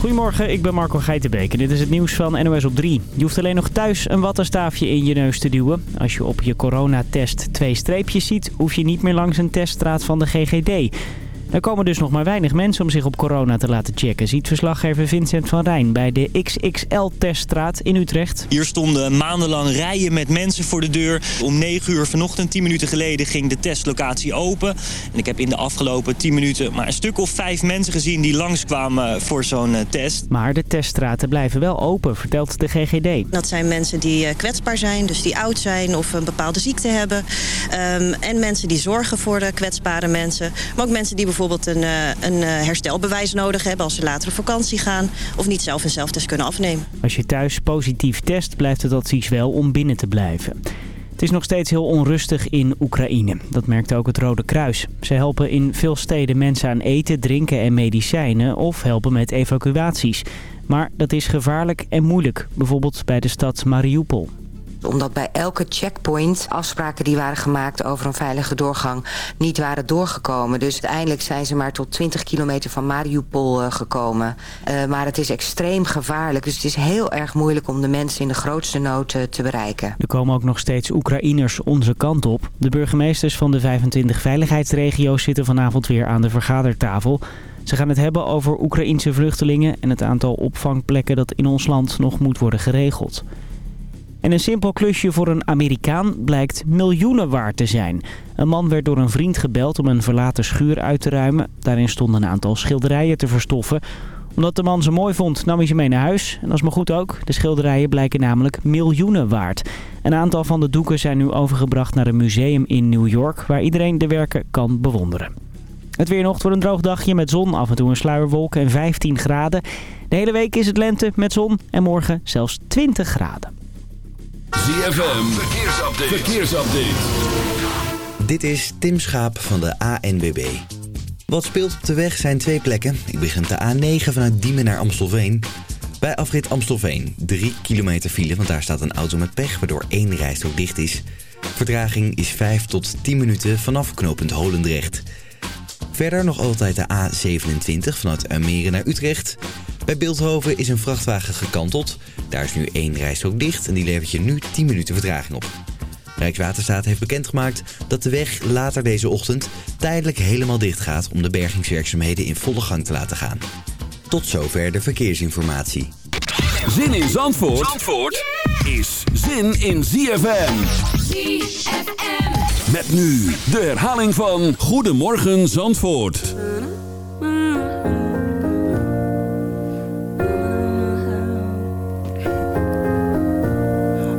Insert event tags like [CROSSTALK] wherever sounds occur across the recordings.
Goedemorgen, ik ben Marco Geitenbeek en dit is het nieuws van NOS op 3. Je hoeft alleen nog thuis een wattenstaafje in je neus te duwen. Als je op je coronatest twee streepjes ziet, hoef je niet meer langs een teststraat van de GGD. Er komen dus nog maar weinig mensen om zich op corona te laten checken... ziet verslaggever Vincent van Rijn bij de XXL-teststraat in Utrecht. Hier stonden maandenlang rijen met mensen voor de deur. Om 9 uur vanochtend, 10 minuten geleden, ging de testlocatie open. En ik heb in de afgelopen 10 minuten maar een stuk of vijf mensen gezien... die langskwamen voor zo'n eh, test. Maar de teststraten blijven wel open, vertelt de GGD. Dat zijn mensen die eh, kwetsbaar zijn, dus die oud zijn of een bepaalde ziekte hebben. Um, en mensen die zorgen voor de kwetsbare mensen. Maar ook mensen die bijvoorbeeld een, uh, een herstelbewijs nodig hebben... als ze later op vakantie gaan of niet zelf een zelftest kunnen afnemen. Als je thuis positief test, blijft het advies wel om binnen te blijven. Het is nog steeds heel onrustig in Oekraïne. Dat merkt ook het Rode Kruis. Ze helpen in veel steden mensen aan eten, drinken en medicijnen... of helpen met evacuaties. Maar dat is gevaarlijk en moeilijk. Bijvoorbeeld bij de stad Mariupol omdat bij elke checkpoint afspraken die waren gemaakt over een veilige doorgang niet waren doorgekomen. Dus uiteindelijk zijn ze maar tot 20 kilometer van Mariupol uh, gekomen. Uh, maar het is extreem gevaarlijk. Dus het is heel erg moeilijk om de mensen in de grootste nood uh, te bereiken. Er komen ook nog steeds Oekraïners onze kant op. De burgemeesters van de 25 veiligheidsregio's zitten vanavond weer aan de vergadertafel. Ze gaan het hebben over Oekraïense vluchtelingen en het aantal opvangplekken dat in ons land nog moet worden geregeld. En een simpel klusje voor een Amerikaan blijkt miljoenen waard te zijn. Een man werd door een vriend gebeld om een verlaten schuur uit te ruimen. Daarin stonden een aantal schilderijen te verstoffen. Omdat de man ze mooi vond, nam hij ze mee naar huis. En dat is maar goed ook. De schilderijen blijken namelijk miljoenen waard. Een aantal van de doeken zijn nu overgebracht naar een museum in New York... waar iedereen de werken kan bewonderen. Het weer nog voor een droog dagje met zon, af en toe een sluierwolk en 15 graden. De hele week is het lente met zon en morgen zelfs 20 graden. ZFM, verkeersupdate. verkeersupdate. Dit is Tim Schaap van de ANWB. Wat speelt op de weg zijn twee plekken. Ik begin de A9 vanuit Diemen naar Amstelveen. Bij afrit Amstelveen, 3 kilometer file, want daar staat een auto met pech... waardoor één rijstrook dicht is. Vertraging is 5 tot 10 minuten vanaf knooppunt Holendrecht. Verder nog altijd de A27 vanuit Almere naar Utrecht... Bij Beeldhoven is een vrachtwagen gekanteld. Daar is nu één rijstrook dicht en die levert je nu 10 minuten vertraging op. Rijkswaterstaat heeft bekendgemaakt dat de weg later deze ochtend tijdelijk helemaal dicht gaat om de bergingswerkzaamheden in volle gang te laten gaan. Tot zover de verkeersinformatie. Zin in Zandvoort, Zandvoort is zin in ZFM. ZFM. Met nu de herhaling van Goedemorgen Zandvoort.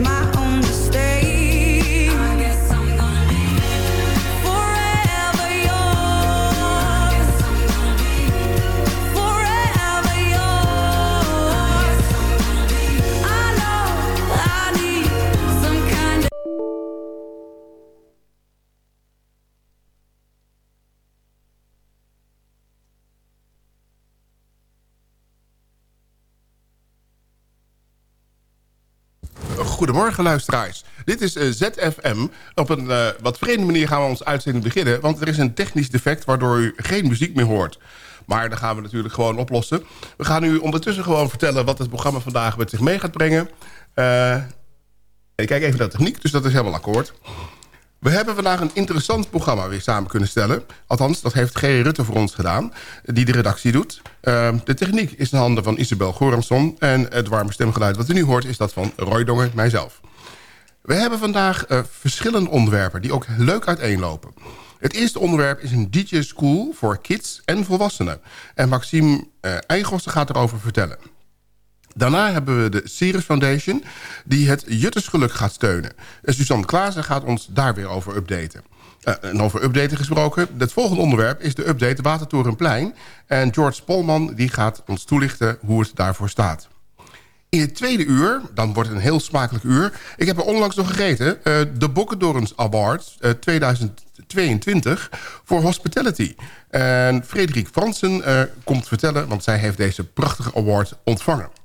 My own Goedemorgen luisteraars. Dit is uh, ZFM. Op een uh, wat vreemde manier gaan we ons uitzending beginnen... want er is een technisch defect waardoor u geen muziek meer hoort. Maar dat gaan we natuurlijk gewoon oplossen. We gaan u ondertussen gewoon vertellen wat het programma vandaag met zich mee gaat brengen. Uh, ik kijk even naar de techniek, dus dat is helemaal akkoord. We hebben vandaag een interessant programma weer samen kunnen stellen. Althans, dat heeft G. Rutte voor ons gedaan, die de redactie doet. Uh, de techniek is in handen van Isabel Goramson... en het warme stemgeluid wat u nu hoort is dat van Roy Dongen, mijzelf. We hebben vandaag uh, verschillende onderwerpen die ook leuk uiteenlopen. Het eerste onderwerp is een DJ-school voor kids en volwassenen. En Maxime uh, gaat erover vertellen. Daarna hebben we de Ceres Foundation, die het Juttersgeluk gaat steunen. En Suzanne Klaassen gaat ons daar weer over updaten. Uh, en over updaten gesproken. Het volgende onderwerp is de update Watertorenplein. En George Polman die gaat ons toelichten hoe het daarvoor staat. In het tweede uur, dan wordt het een heel smakelijk uur... ik heb er onlangs nog gegeten... Uh, de Bokkendorens Awards uh, 2022 voor Hospitality. En Frederik Fransen komt vertellen... want zij heeft deze prachtige award ontvangen.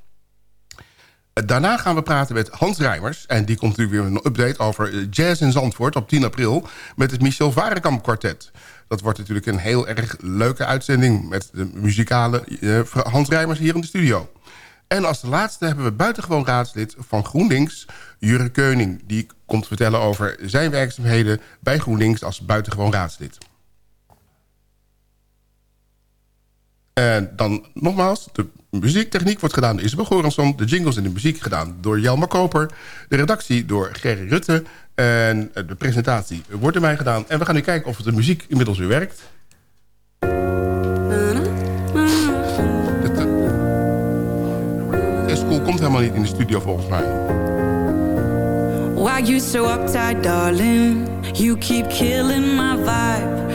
Daarna gaan we praten met Hans Rijmers. En die komt natuurlijk weer een update over jazz in Zandvoort op 10 april... met het Michel Varenkamp kwartet. Dat wordt natuurlijk een heel erg leuke uitzending... met de muzikale uh, Hans Rijmers hier in de studio. En als de laatste hebben we buitengewoon raadslid van GroenLinks... Jure Keuning. Die komt vertellen over zijn werkzaamheden bij GroenLinks als buitengewoon raadslid. En dan nogmaals, de muziektechniek wordt gedaan door Isabel Goransson. De jingles en de muziek gedaan door Jelma Koper. De redactie door Gerry Rutte. En de presentatie wordt door mij gedaan. En we gaan nu kijken of de muziek inmiddels weer werkt. School komt helemaal niet in de studio volgens mij. Why you so uptight, darling? You keep killing my vibe.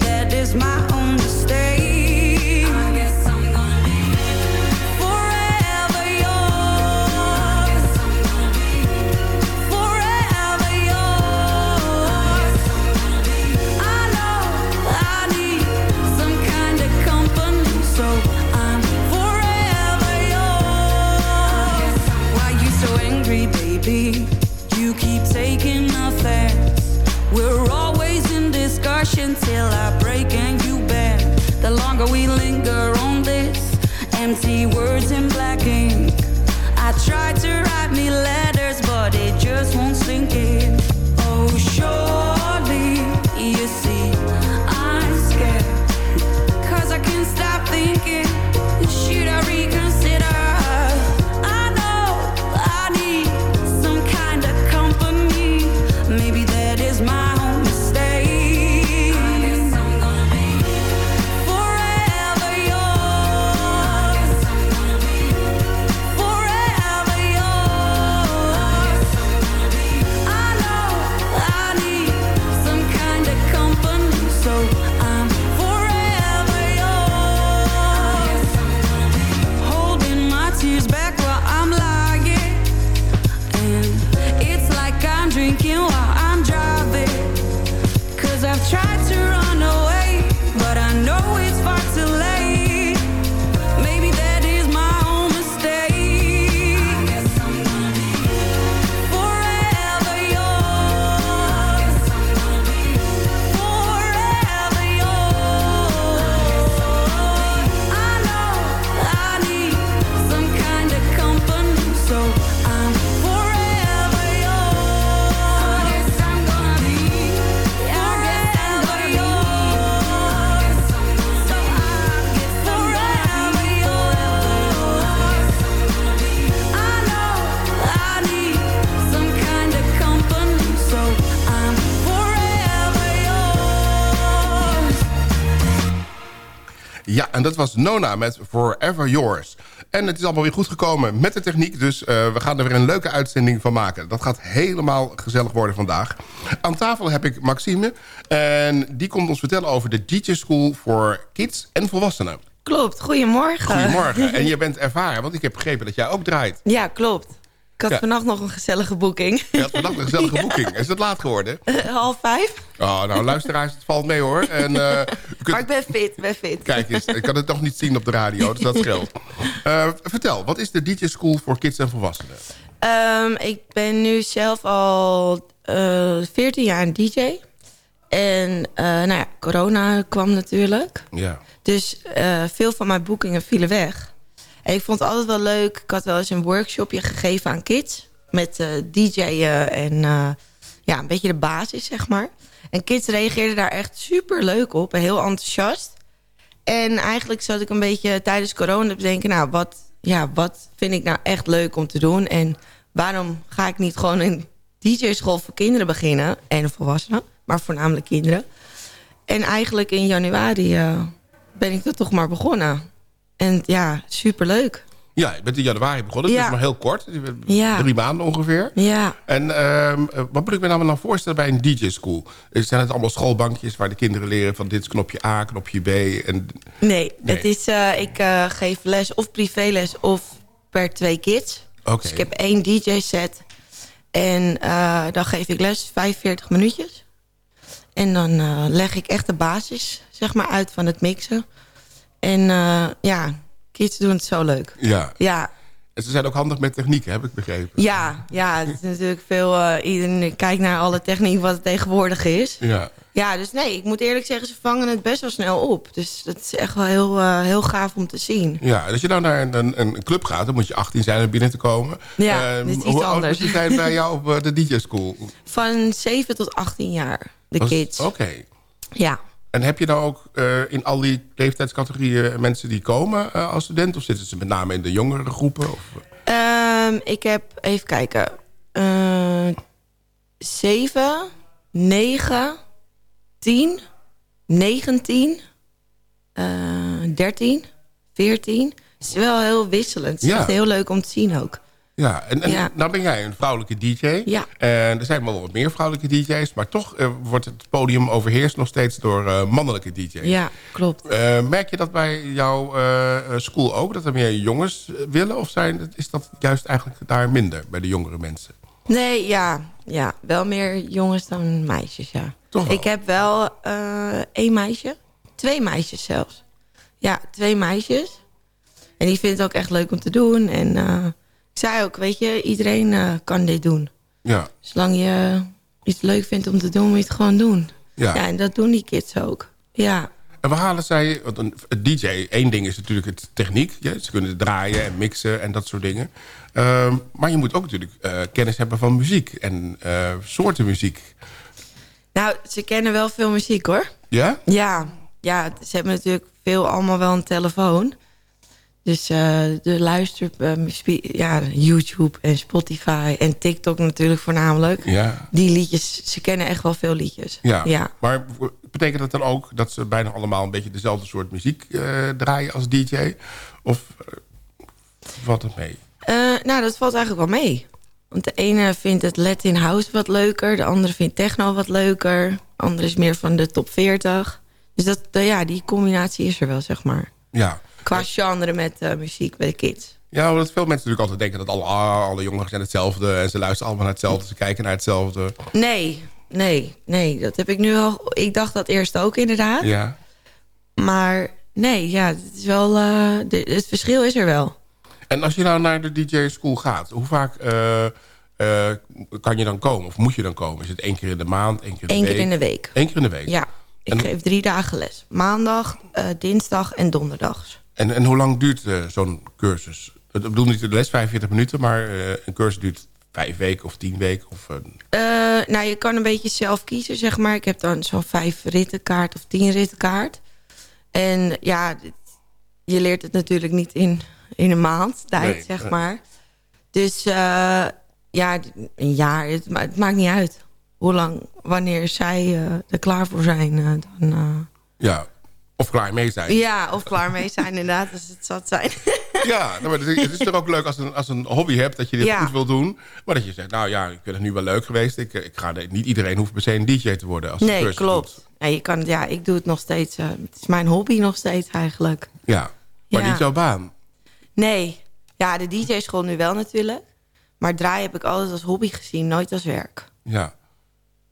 That is my own till I break and you bend. The longer we linger on this, empty words in black ink. I tried to write me letters, but it just won't sink in. Dat was Nona met Forever Yours. En het is allemaal weer goed gekomen met de techniek. Dus uh, we gaan er weer een leuke uitzending van maken. Dat gaat helemaal gezellig worden vandaag. Aan tafel heb ik Maxime. En die komt ons vertellen over de DJ School voor kids en volwassenen. Klopt, goedemorgen. Goedemorgen. En [LAUGHS] je bent ervaren, want ik heb begrepen dat jij ook draait. Ja, klopt. Ik had Ja. vannacht nog een gezellige boeking. Je had vandaag een gezellige [LAUGHS] boeking. Is het laat geworden? Half vijf. Oh, nou, luisteraars, het valt mee hoor. En, eh, [LAUGHS] kunt- Maar ik ben fit, ben fit. Kijk eens, ik kan het nog niet zien op de radio, dus dat scheelt. [LAUGHS] Eh, vertel, wat is de DJ School voor kids en volwassenen? Ehm, ik ben nu zelf al eh 14 jaar een DJ. En eh, nou ja, corona kwam natuurlijk. Ja. Dus eh, veel van mijn boekingen vielen weg. En ik vond het altijd wel leuk. Ik had wel eens een workshopje gegeven aan kids. Met eh DJ'en en eh, ja, een beetje de basis, zeg maar. En kids reageerden daar echt super leuk op en heel enthousiast. En eigenlijk zat ik een beetje tijdens corona te denken... nou, wat, ja, wat vind ik nou echt leuk om te doen? En waarom ga ik niet gewoon een DJ-school voor kinderen beginnen? En volwassenen, maar voornamelijk kinderen. En eigenlijk in januari uh, ben ik er toch maar begonnen. En ja, superleuk. Ja, je bent in januari begonnen. Het is maar heel kort. Ja. Drie maanden ongeveer. Ja. En uh, wat moet ik me nou dan voorstellen bij een DJ-school? Zijn het allemaal schoolbankjes waar de kinderen leren van dit is knopje A, knopje B? En... Nee, nee. Het is, uh, ik uh, geef les of privéles of per twee kids. Okay. Dus ik heb één DJ-set. En dan geef ik les 45 minuutjes. En dan leg ik echt de basis zeg maar, uit van het mixen. En ja, kids doen het zo leuk. Ja. Ja. En ze zijn ook handig met techniek, heb ik begrepen. Ja, ja het is natuurlijk veel... Uh, iedereen kijkt naar alle techniek wat het tegenwoordig is. Ja. Ja, dus nee, ik moet eerlijk zeggen... ze vangen het best wel snel op. Dus dat is echt wel heel, uh, heel gaaf om te zien. Ja, als je nou naar een, een, een, club gaat... dan moet je 18 zijn om binnen te komen. Ja, uh, dit is iets hoe anders. Hoe zijn bij jou op de DJ-school? Van 7 tot 18 jaar, de Was, kids. Oké. Okay. Ja. En heb je nou ook uh, in al die leeftijdscategorieën mensen die komen uh, als student? Of zitten ze met name in de jongere groepen? Of? Um, ik heb, even kijken, uh, 7, 9, 10, 19, 13, 14. Het is wel heel wisselend. Het is Ja. echt heel leuk om te zien ook. Ja, en, en Ja. nou ben jij een vrouwelijke DJ. Ja. En er zijn wel wat meer vrouwelijke DJ's. Maar toch eh, wordt het podium overheerst nog steeds door eh, mannelijke DJ's. Ja, klopt. Eh, merk je dat bij jouw school ook? Dat er meer jongens willen? Of zijn, is dat juist eigenlijk daar minder bij de jongere mensen? Nee, ja, ja, wel meer jongens dan meisjes, ja. Toch wel? Ik heb wel één meisje. Twee meisjes zelfs. Ja, twee meisjes. En die vindt het ook echt leuk om te doen. En zei ook, weet je, iedereen eh, kan dit doen. Ja. Zolang je iets leuk vindt om te doen, moet je het gewoon doen. Ja. Ja, en dat doen die kids ook. Ja, En we halen zij... Want een, een DJ, één ding is natuurlijk het techniek. Ja, ze kunnen draaien en mixen en dat soort dingen. Ehm, maar je moet ook natuurlijk eh, kennis hebben van muziek. En eh, soorten muziek. nou, ze kennen wel veel muziek hoor. Ja? Ja, ja, ze hebben natuurlijk veel allemaal wel een telefoon. Dus eh, de luister, eh, spe- ja, YouTube en Spotify en TikTok natuurlijk voornamelijk. Ja. Die liedjes, ze kennen echt wel veel liedjes. Ja. ja. Maar betekent dat dan ook dat ze bijna allemaal een beetje dezelfde soort muziek eh, draaien als DJ? Of eh, valt het mee? Nou, dat valt eigenlijk wel mee. Want de ene vindt het Latin House wat leuker. De andere vindt techno wat leuker. De andere is meer van de top 40. Dus dat, ja, die combinatie is er wel, zeg maar. Ja. Qua genre met eh, muziek bij de kids. Ja, omdat veel mensen natuurlijk altijd denken dat alle, alle jongeren zijn hetzelfde. En ze luisteren allemaal naar hetzelfde. Ze kijken naar hetzelfde. Nee, nee, nee. Dat heb ik nu al... Ik dacht dat eerst ook inderdaad. Ja. Maar nee, ja, het, is wel, eh, de- het verschil is er wel. En als je nou naar de DJ-school gaat, hoe vaak eh, kan je dan komen? Of moet je dan komen? Is het één keer in de maand, één keer in de Eén week? keer in de week. Eén keer in de week? Ja, ik En- geef drie dagen les. Maandag, dinsdag en donderdags. En, en hoe lang duurt eh, zo'n cursus? Ik bedoel niet de les 45 minuten, maar eh, een cursus duurt vijf weken of tien weken? Of, eh, nou, je kan een beetje zelf kiezen, zeg maar. Ik heb dan zo'n vijf rittenkaart of tien rittenkaart. En ja, je leert het natuurlijk niet in, in een maand tijd, Nee, zeg maar. Dus ja, een jaar, het, ma- het maakt niet uit. Hoe lang, wanneer zij er klaar voor zijn, dan... ja, of klaar mee zijn. ja, of klaar mee zijn inderdaad, als het zat zijn. [LAUGHS] Ja, nou, maar het is- het is toch ook leuk als een, als een hobby hebt dat je dit Ja. goed wil doen. Maar dat je zegt, nou ja, ik vind het nu wel leuk geweest. Ik, eh, ik ga, niet iedereen hoeft per se een DJ te worden. Als nee, klopt. doet. Ja, je kan, ja, ik doe het nog steeds. eh, het is mijn hobby nog steeds eigenlijk. Ja, maar Ja. niet jouw baan. Nee. Ja, de DJ-school nu wel natuurlijk. Maar draaien heb ik altijd als hobby gezien, nooit als werk. Ja.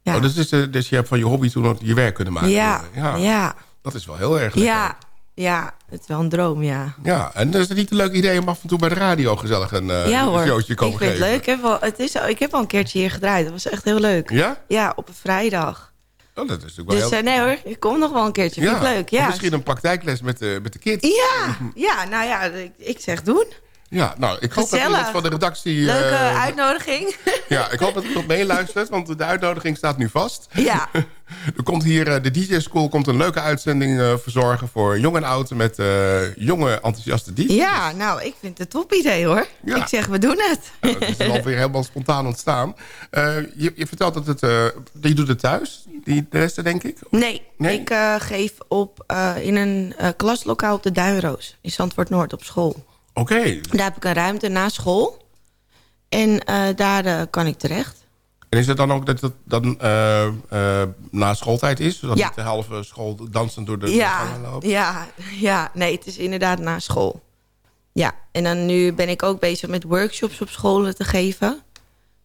Ja, Oh, dus, is, eh, dus je hebt van je hobby toen ook je werk kunnen maken. ja, ja. ja, Dat is wel heel erg lekker. ja, ja. Het is wel een droom, ja. Ja, en is het niet een leuk idee om af en toe bij de radio gezellig een, eh, ja hoor, showtje te ik komen vind het geven? leuk. Ik heb, wel, het is, ik heb al een keertje hier gedraaid. Dat was echt heel leuk. Ja? Ja, op een vrijdag. Oh, dat is natuurlijk wel Dus heel... eh, nee hoor, ik kom nog wel een keertje. Vind ik leuk, Of ja. Misschien een praktijkles met de, met de kids. Ja, [LAUGHS] ja, nou ja, ik, ik zeg doen. Ja, nou, ik hoop dat iemand van de redactie... Leuke eh, uitnodiging. [LAUGHS] Ja, ik hoop dat iemand meeluistert, want de uitnodiging staat nu vast. ja, [LAUGHS] Er komt hier, eh, de DJ School komt een leuke uitzending eh, verzorgen... voor jong en oud met jonge, enthousiaste DJ's. ja, nou, ik vind het een top idee hoor. Ja. Ik zeg, we doen het. Dat is dan weer helemaal spontaan ontstaan. Je, je vertelt dat het... je doet het thuis, die, de rest denk ik? Nee, Nee? ik geef op in een klaslokaal op de Duinroos. In Zandvoort Noord op school. Oké. Daar heb ik een ruimte na school. En eh, daar eh, kan ik terecht. En is het dan ook dat het dan eh, na schooltijd is? Zodat Ja. niet de halve school dansend door de Ja, gangen loopt? ja, ja, nee, het is inderdaad na school. Ja, en dan nu ben ik ook bezig met workshops op scholen te geven.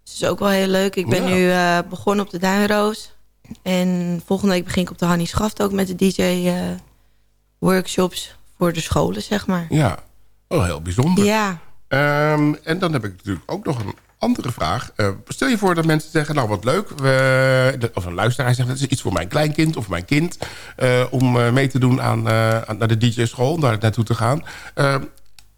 Dus dat is ook wel heel leuk. Ik ben Ja. nu begonnen op de Duinroos. En volgende week begin ik op de Hannie Schaft ook met de DJ-workshops voor de scholen, zeg maar. Ja, oh, heel bijzonder. Ja, Ehm, en dan heb ik natuurlijk ook nog een andere vraag. Eh, stel je voor dat mensen zeggen, nou wat leuk. We, of een luisteraar zegt, dat is iets voor mijn kleinkind of mijn kind. eh, om eh, mee te doen aan, naar de DJ-school, daar naartoe te gaan. Eh,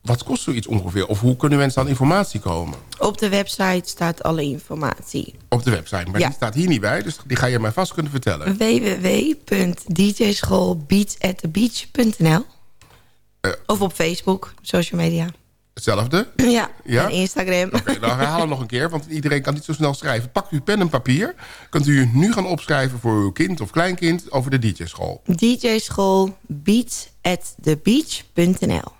wat kost zoiets ongeveer? Of hoe kunnen mensen aan informatie komen? op de website staat alle informatie. Op de website, maar Ja. die staat hier niet bij. Dus die ga je mij vast kunnen vertellen. www.djschoolbeatsatthebeach.nl. Of op Facebook, social media. Hetzelfde? Ja, Ja? en Instagram. Oké, dan herhalen we nog een keer, want iedereen kan niet zo snel schrijven. Pak uw pen en papier. Kunt u nu gaan opschrijven voor uw kind of kleinkind over de DJ-school. DJ-school beatsatthebeach.nl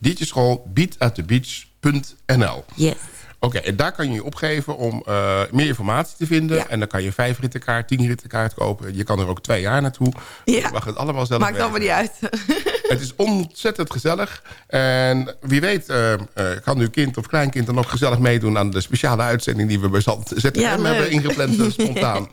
DJ-school beatatthebeach.nl Yes. Oké, en daar kan je je opgeven om eh, meer informatie te vinden. Ja. En dan kan je vijf rittenkaart, tien rittenkaart kopen. Je kan er ook twee jaar naartoe. Ja. Je mag het allemaal zelf Maakt allemaal niet uit. Het is ontzettend gezellig. En wie weet eh, eh, kan uw kind of kleinkind dan ook gezellig meedoen... aan de speciale uitzending die we bij ZFM Ja, hebben ingepland [LAUGHS] spontaan.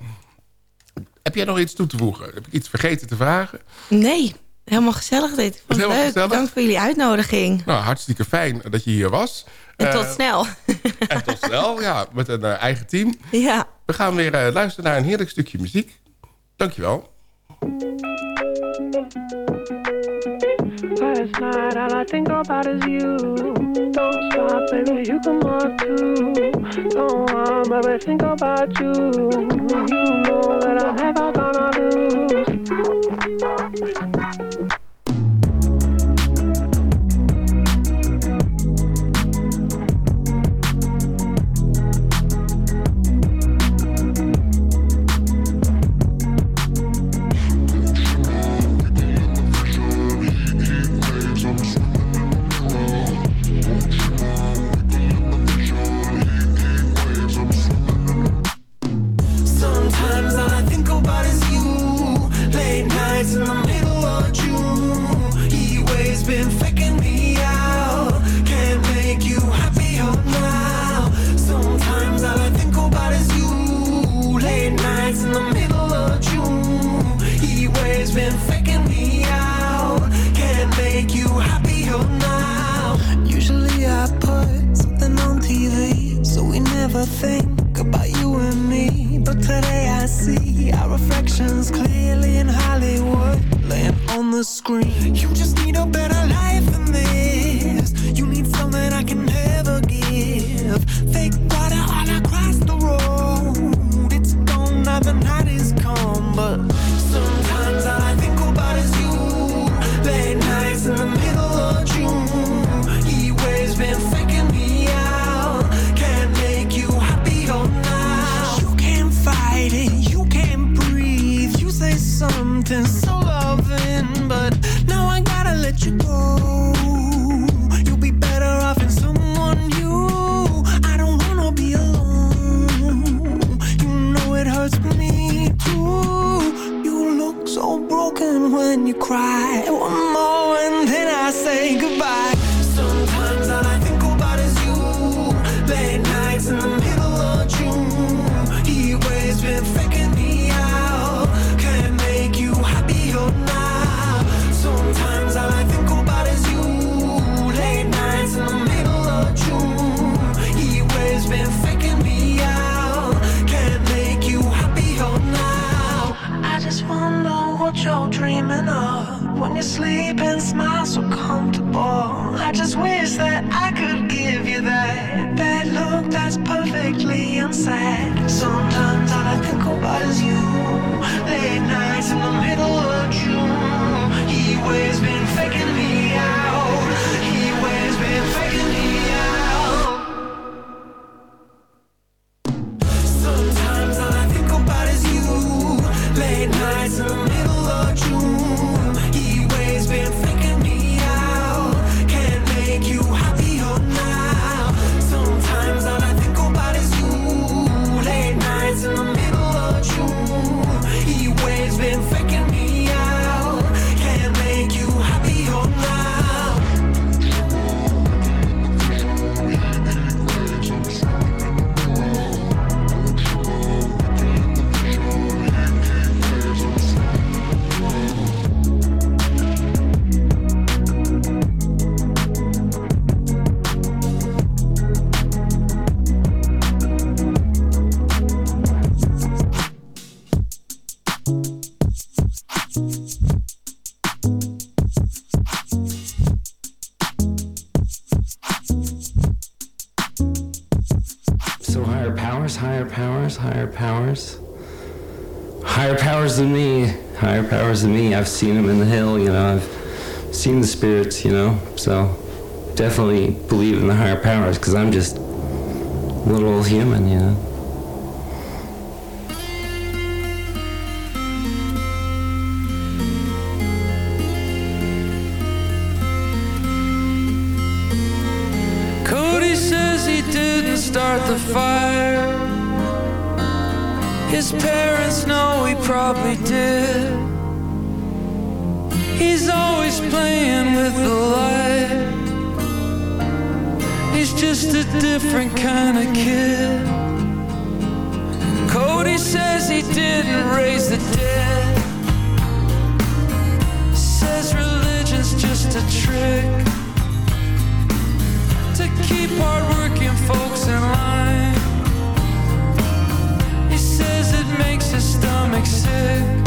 Heb jij nog iets toe te voegen? Heb ik iets vergeten te vragen? Nee, helemaal gezellig dit. Ik vond het leuk. gezellig. Dank voor jullie uitnodiging. Nou, hartstikke fijn dat je hier was. En Eh, tot snel. [LAUGHS] En tot snel, ja, met een eh, eigen team. ja. We gaan weer eh, luisteren naar een heerlijk stukje muziek. Dankjewel. Last night, all I think about is you. Don't stop, baby, you come on too. Don't want, baby, think about you. You know that I'm never gonna lose. Think about you and me. But today I see our reflections clearly in Hollywood, laying on the screen. You just need a better life than this. You need something I can never give. Fake water lives than me. I've seen them in the hill, you know. I've seen the spirits, you know. So definitely believe in the higher powers because I'm just a little old human, you know. Cody says he didn't start the fire. His parents know he probably did. just a different kind of kid. Cody says he didn't raise the dead. Says religion's just a trick to keep hardworking folks in line. He says it makes his stomach sick.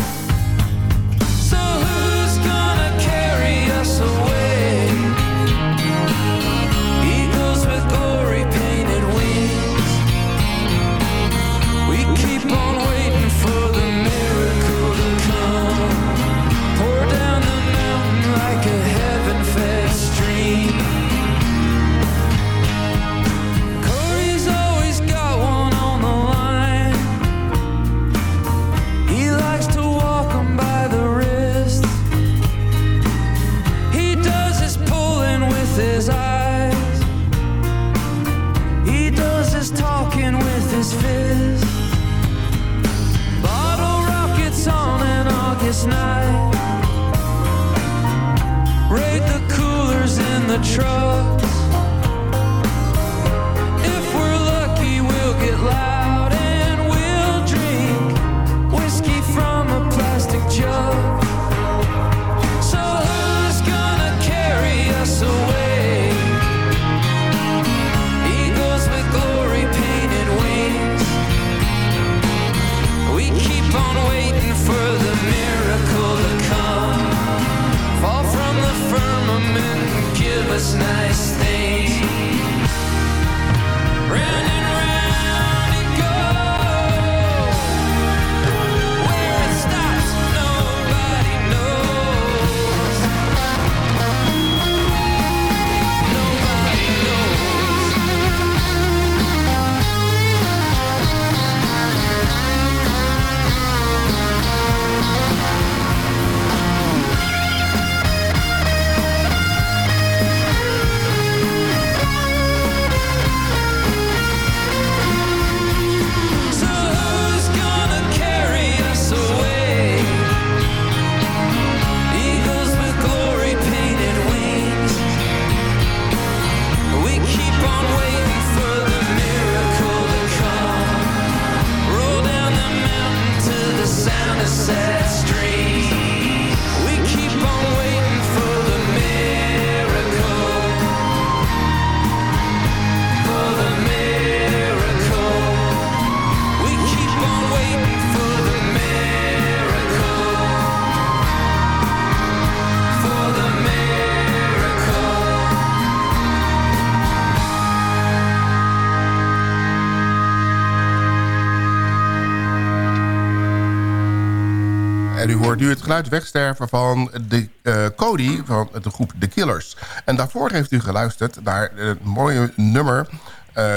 Het geluid wegsterven van de eh, Cody van de groep The Killers. En daarvoor heeft u geluisterd naar het mooie nummer eh,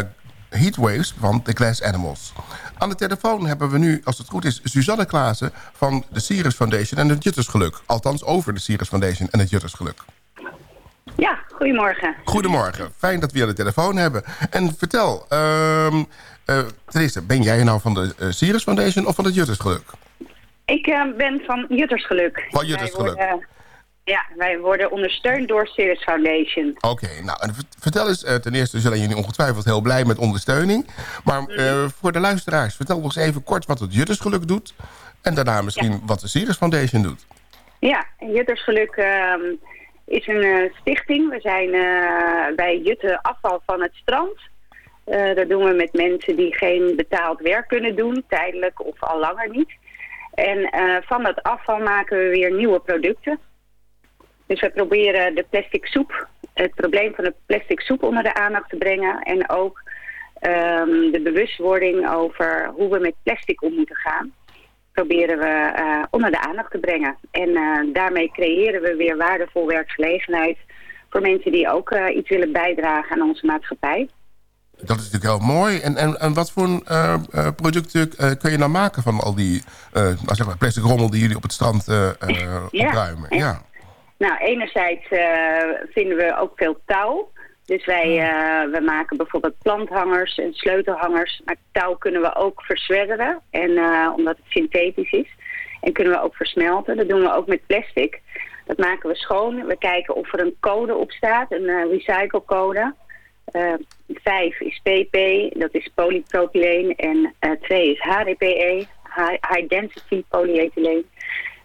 Heatwaves van The Glass Animals. Aan de telefoon hebben we nu, als het goed is, Suzanne Klaassen van de Sirius Foundation en het Juttersgeluk. Althans over de Sirius Foundation en het Juttersgeluk. Ja, goedemorgen. Goedemorgen, fijn dat we je aan de telefoon hebben. En vertel, um, uh, ten eerste, ben jij nou van de uh, Sirius Foundation of van het Juttersgeluk? Ik uh, ben van Juttersgeluk. Van Juttersgeluk. Wij worden, ja, wij worden ondersteund door Sirius Foundation. Oké, okay, nou, vertel eens, ten eerste zullen jullie ongetwijfeld heel blij met ondersteuning. Maar mm. voor de luisteraars, vertel nog eens even kort wat het Juttersgeluk doet. En daarna misschien ja. wat de Sirius Foundation doet. Ja, Juttersgeluk ehm, is een stichting. We zijn bij Jutte afval van het strand. Dat doen we met mensen die geen betaald werk kunnen doen, tijdelijk of al langer niet. En van dat afval maken we weer nieuwe producten. Dus we proberen de plastic soep, het probleem van de plastic soep onder de aandacht te brengen. En ook um, de bewustwording over hoe we met plastic om moeten gaan proberen we uh, onder de aandacht te brengen. En uh, daarmee creëren we weer waardevol werkgelegenheid voor mensen die ook iets willen bijdragen aan onze maatschappij. Dat is natuurlijk heel mooi. En, en, en wat voor producten kun je nou maken van al die nou zeg maar plastic rommel die jullie op het strand ja, opruimen? Ja. Nou, enerzijds vinden we ook veel touw. Dus wij uh, we maken bijvoorbeeld planthangers en sleutelhangers. Maar touw kunnen we ook verzwedderen. En, uh, omdat het synthetisch is. En kunnen we ook versmelten. Dat doen we ook met plastic. Dat maken we schoon. We kijken of er een code op staat. Een uh, recyclecode. Vijf is PP. Dat is polypropyleen. En twee is HDPE. High Density Polyethylene.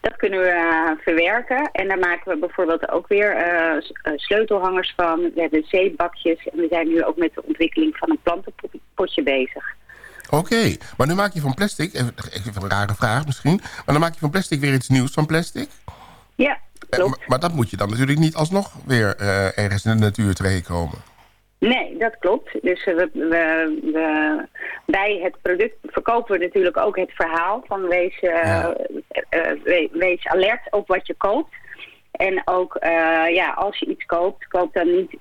Dat kunnen we uh, verwerken. En daar maken we bijvoorbeeld ook weer uh, sleutelhangers van. We hebben zeepbakjes. En we zijn nu ook met de ontwikkeling van een plantenpotje bezig. Oké, okay. maar nu maak je van plastic, even een rare vraag misschien... maar dan maak je van plastic weer iets nieuws van plastic? Ja, klopt. Maar, maar dat moet je dan natuurlijk niet alsnog weer ergens in de natuur terechtkomen. Nee, dat klopt. Dus we, we, we, bij het product verkopen we natuurlijk ook het verhaal van wees, uh, ja. uh, wees alert op wat je koopt. En ook, uh, ja, als je iets koopt, koop dan niet,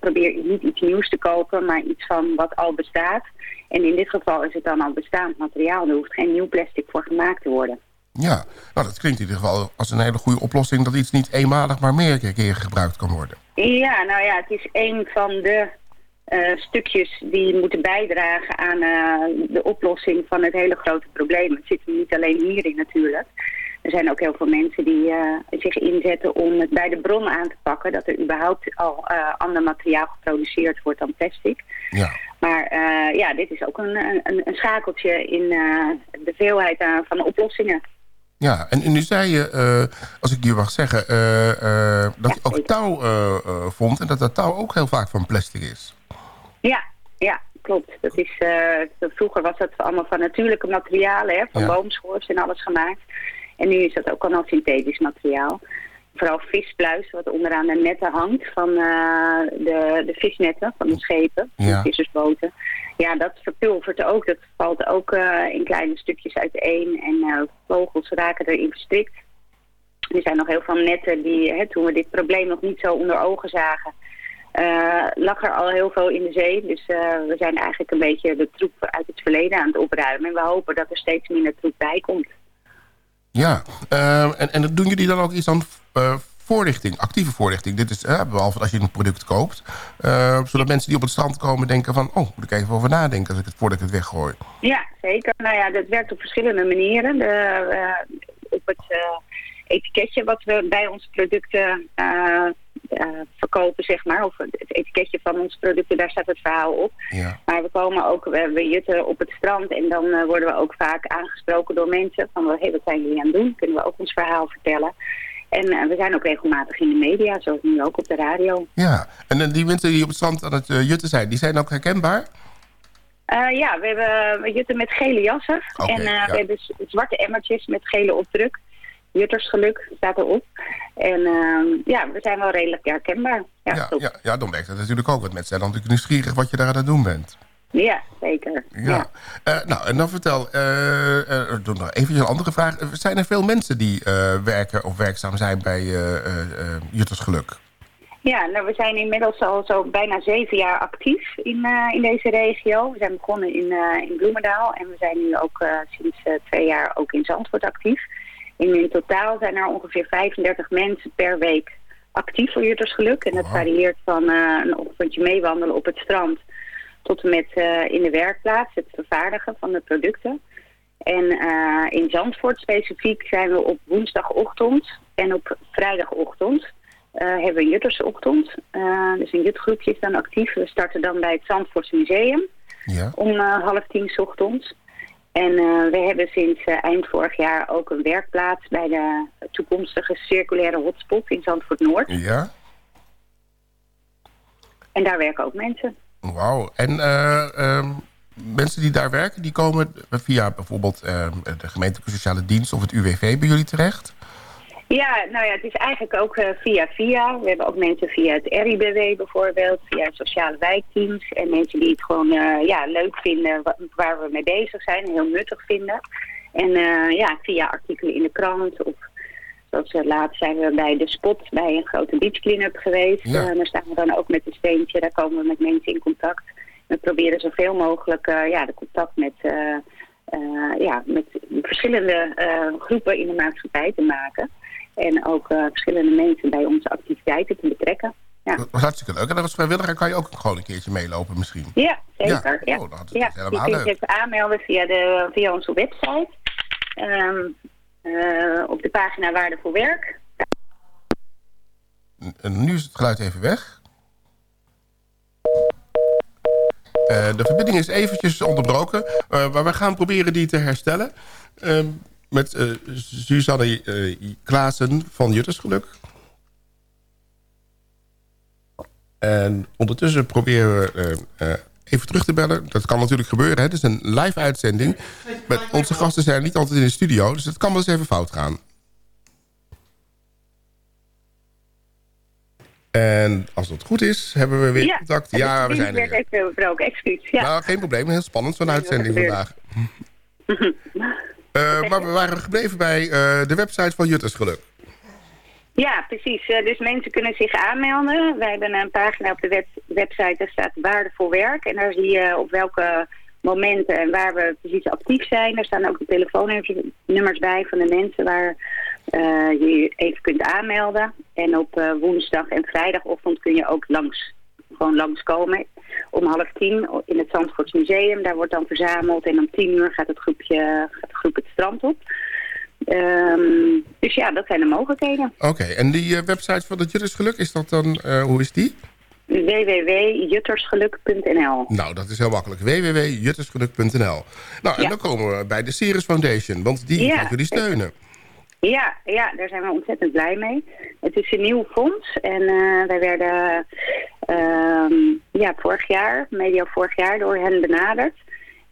probeer niet iets nieuws te kopen, maar iets van wat al bestaat. En in dit geval is het dan al bestaand materiaal. Er hoeft geen nieuw plastic voor gemaakt te worden. Ja, nou dat klinkt in ieder geval als een hele goede oplossing... dat iets niet eenmalig, maar meerdere keren gebruikt kan worden. Ja, nou ja, het is een van de uh, stukjes die moeten bijdragen aan uh, de oplossing van het hele grote probleem. Het zit niet alleen hierin natuurlijk. Er zijn ook heel veel mensen die uh, zich inzetten om het bij de bron aan te pakken. Dat er überhaupt al ander materiaal geproduceerd wordt dan plastic. Ja. Maar ja, dit is ook een, een, een schakeltje in de veelheid aan, van oplossingen. Ja, en, nu zei je, als ik je mag zeggen, dat je ook touw vond... en dat dat touw ook heel vaak van plastic is. Ja, ja, klopt. Dat is, vroeger was dat allemaal van natuurlijke materialen, hè, van ja. boomschors en alles gemaakt. En nu is dat ook allemaal synthetisch materiaal. Vooral vispluis, wat onderaan de netten hangt van uh, de, de visnetten van de schepen, ja. de vissersboten. Ja, dat verpulvert ook. Dat valt ook uh, in kleine stukjes uiteen en vogels raken erin verstrikt. Er zijn nog heel veel netten die, hè, toen we dit probleem nog niet zo onder ogen zagen lag er al heel veel in de zee. Dus we zijn eigenlijk een beetje de troep uit het verleden aan het opruimen. En we hopen dat er steeds minder troep bij komt. Ja, en, en doen jullie dan ook iets aan voorlichting, actieve voorlichting? Dit is, behalve als je een product koopt. zodat mensen die op het strand komen denken van... oh, moet ik even over nadenken als ik het, voordat ik het weggooi. Ja, zeker. Nou ja, dat werkt op verschillende manieren. De, op het etiketje wat we bij onze producten uh, verkopen, zeg maar. Of het etiketje van onze producten, daar staat het verhaal op. Ja. Maar we komen ook, we, we jutten op het strand en dan uh, worden we ook vaak aangesproken door mensen. Van, hey, wat zijn jullie aan het doen? Kunnen we ook ons verhaal vertellen? En uh, we zijn ook regelmatig in de media, zoals nu ook op de radio. Ja, en die mensen die op het strand aan het jutten zijn, die zijn ook herkenbaar? ja, we, hebben, jutten met gele jassen. Okay, en ja. we hebben zwarte emmertjes met gele opdruk. Juttersgeluk staat erop. En uh, ja, we zijn wel redelijk herkenbaar. Ja, ja, ja, ja, dan werkt het natuurlijk ook. Want mensen zijn dan natuurlijk nieuwsgierig wat je daar aan het doen bent. Ja, zeker. Ja. Eh, nou, en dan vertel, eh, doe nog even een andere vraag. Zijn er veel mensen die werken of werkzaam zijn bij Jutters Geluk? Ja, nou, we zijn inmiddels al zo bijna zeven jaar actief in, in deze regio. We zijn begonnen in, in Bloemendaal en we zijn nu ook sinds twee jaar ook in Zandvoort actief. En in totaal zijn er ongeveer 35 mensen per week actief voor Jutters Geluk. En dat varieert van een ochtendje meewandelen op het strand tot en met eh, in de werkplaats, het vervaardigen van de producten. En eh, in Zandvoort specifiek zijn we op woensdagochtend en op vrijdagochtend eh, hebben we een juttersochtend. Dus een jutgroepje is dan actief. We starten dan bij het Zandvoortse Museum Ja. om half tien ochtends. En we hebben sinds eind vorig jaar ook een werkplaats bij de toekomstige circulaire hotspot in Zandvoort Noord. Ja? En daar werken ook mensen. Wauw. En eh, ehm, mensen die daar werken, die komen via bijvoorbeeld ehm, de gemeentelijke sociale dienst of het UWV bij jullie terecht? Ja, nou ja, het is eigenlijk ook eh, via via. We hebben ook mensen via het RIBW bijvoorbeeld, via sociale wijkteams. En mensen die het gewoon eh, ja, leuk vinden wa- waar we mee bezig zijn, heel nuttig vinden. En ja, via artikelen in de krant of zoals uh, laatst zijn we bij de Spot bij een grote beach clean-up geweest. Ja. Eh, daar staan we dan ook met een steentje, daar komen we met mensen in contact. We proberen zoveel mogelijk eh, ja, de contact met, eh, eh, ja, met verschillende eh, groepen in de maatschappij te maken. En ook eh, verschillende mensen bij onze activiteiten te betrekken. Ja, Dat was hartstikke leuk. En als vrijwilliger kan je ook gewoon een keertje meelopen misschien. ja zeker. Ja. Ja, Oh, dat is ja. je kunt je even aanmelden via, de, via onze website. Eh, op de pagina Waarde voor Werk. En nu is het geluid even weg. Eh, de verbinding is eventjes onderbroken. eh, maar we gaan proberen die te herstellen. Ehm, met eh, Suzanne eh, Klaassen van Juttersgeluk. En ondertussen proberen we eh, eh, even terug te bellen. Dat kan natuurlijk gebeuren. Hè? Het is een live uitzending. Met onze gasten zijn niet altijd in de studio. Dus het kan wel eens even fout gaan. En als dat goed is, hebben we weer ja, contact. Ja, we zijn er weer. even verbroken, excuus. Ja. Nou, geen probleem. Heel spannend, zo'n uitzending vandaag. [LAUGHS] Eh, maar we waren gebleven bij eh, de website van Juttersgeluk. Ja, precies. Eh, dus mensen kunnen zich aanmelden. Wij hebben een pagina op de web website, daar staat waarde voor werk. En daar zie je op welke momenten en waar we precies actief zijn. Daar staan ook de telefoonnummers bij van de mensen waar eh, je je even kunt aanmelden. En op eh, woensdag en vrijdagochtend kun je ook langs, gewoon langskomen. Om half tien in het Zandvoorts Museum. Daar wordt dan verzameld en om tien uur gaat, het groepje, gaat de groep het strand op. Ehm, dus ja, dat zijn de mogelijkheden. Oké, en die eh, website van het Juttersgeluk, is dat dan, eh, hoe is die? www.juttersgeluk.nl Nou, dat is heel makkelijk. www.juttersgeluk.nl Nou, en Ja. dan komen we bij de Ceres Foundation, want die Ja, gaan jullie steunen. Ja, ja, daar zijn we ontzettend blij mee. Het is een nieuw fonds en eh, wij werden ehm, ja, vorig jaar, medio vorig jaar, door hen benaderd.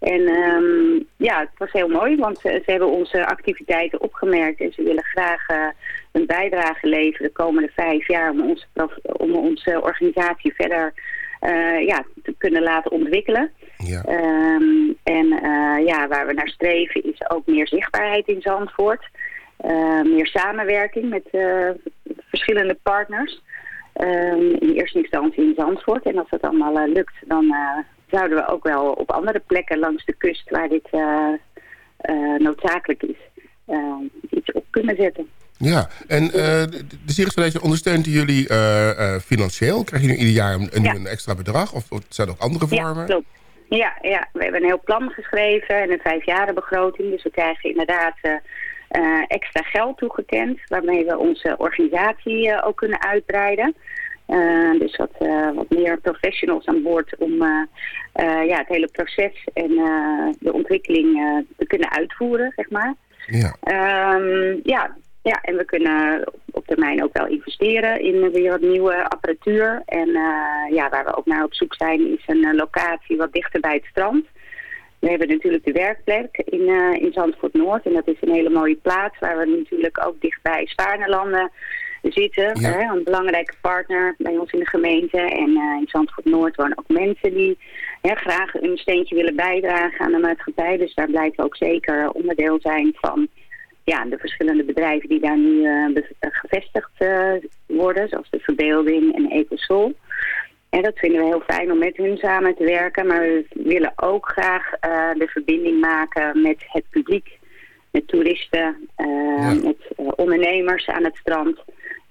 En ehm, ja, het was heel mooi, want ze hebben onze activiteiten opgemerkt en ze willen graag eh, een bijdrage leveren de komende vijf jaar om onze, om onze organisatie verder eh, ja, te kunnen laten ontwikkelen. Ja. Ehm, en eh, ja, waar we naar streven is ook meer zichtbaarheid in Zandvoort. Eh, meer samenwerking met verschillende partners. Ehm, in eerste instantie in Zandvoort. En als dat allemaal lukt, dan zouden we ook wel op andere plekken langs de kust waar dit eh, eh, noodzakelijk is, eh, iets op kunnen zetten. Ja, en eh, de Foundation ondersteunt jullie financieel? Krijgen jullie ieder jaar een, een, Ja. een extra bedrag? Of, of zijn er ook andere vormen? Ja, klopt. Ja, ja, we hebben een heel plan geschreven en een vijfjarenbegroting. Dus we krijgen inderdaad extra geld toegekend... waarmee we onze organisatie ook kunnen uitbreiden. Eh, dus wat, eh, wat meer professionals aan boord om eh, ja, het hele proces en de ontwikkeling te kunnen uitvoeren, zeg maar. Ja. Ehm, ja, ja, en we kunnen op termijn ook wel investeren in weer wat nieuwe apparatuur. En ja, waar we ook naar op zoek zijn is een locatie wat dichter bij het strand. We hebben natuurlijk de werkplek in, in Zandvoort Noord. En dat is een hele mooie plaats waar we natuurlijk ook dichtbij Spaarnelanden zitten. Ja. Hè, een belangrijke partner bij ons in de gemeente. En eh, in Zandvoort Noord wonen ook mensen die hè, graag een steentje willen bijdragen aan de maatschappij. Dus daar blijven we ook zeker onderdeel zijn van ja, de verschillende bedrijven die daar nu eh, gevestigd eh, worden. Zoals de Verbeelding en Ecosol. En dat vinden we heel fijn om met hun samen te werken. Maar we willen ook graag de verbinding maken met het publiek. Met toeristen, met ondernemers aan het strand.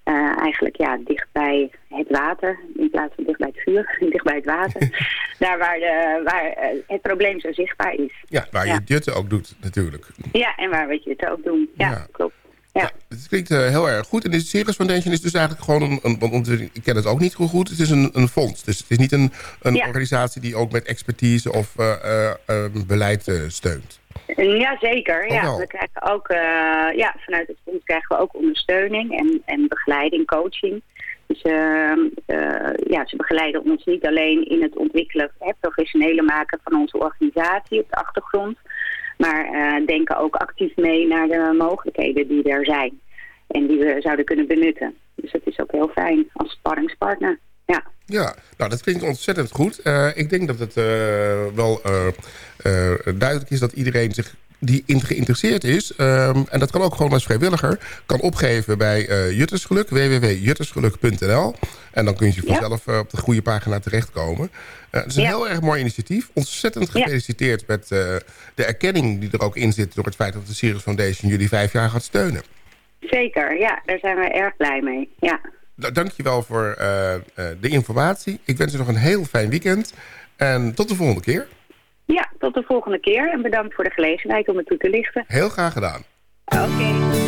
Eh, eigenlijk ja, dicht bij het water, in plaats van dicht bij het vuur, [LAUGHS] dicht bij het water. [LAUGHS] Daar waar, de, waar eh, het probleem zo zichtbaar is. Ja, waar je het jutten ook doet natuurlijk. Ja, en waar we het ook doen. Ja, klopt. Ja. Het klinkt eh, heel erg goed. En de Cirrus Foundation is dus eigenlijk gewoon een... een want ik ken het ook niet goed. Het is een, een fonds. Dus het is niet een, een Ja. organisatie die ook met expertise of beleid steunt. Ja, zeker. Oh, Ja. wel. We krijgen ook, eh, ja, vanuit het fonds krijgen we ook ondersteuning en, en begeleiding, coaching. Dus eh, eh, ja, ze begeleiden ons niet alleen in het ontwikkelen, het professionele maken van onze organisatie op de achtergrond. Maar eh, denken ook actief mee naar de mogelijkheden die er zijn. En die we zouden kunnen benutten. Dus dat is ook heel fijn als sparringspartner. Ja. Ja, nou dat klinkt ontzettend goed. Eh, ik denk dat het eh, wel eh, duidelijk is dat iedereen zich die in geïnteresseerd is... ehm, en dat kan ook gewoon als vrijwilliger... kan opgeven bij Juttersgeluk, www.juttersgeluk.nl. En dan kun je vanzelf op de goede pagina terechtkomen. Het is een Ja. heel erg mooi initiatief. Ontzettend Ja. gefeliciteerd met de erkenning die er ook in zit... door het feit dat de Sirius Foundation jullie vijf jaar gaat steunen. Zeker, ja, daar zijn we erg blij mee. Ja. Dankjewel voor eh, eh, de informatie. Ik wens u nog een heel fijn weekend. En tot de volgende keer. ja, tot de volgende keer. En bedankt voor de gelegenheid om het toe te lichten. Heel graag gedaan. Oké.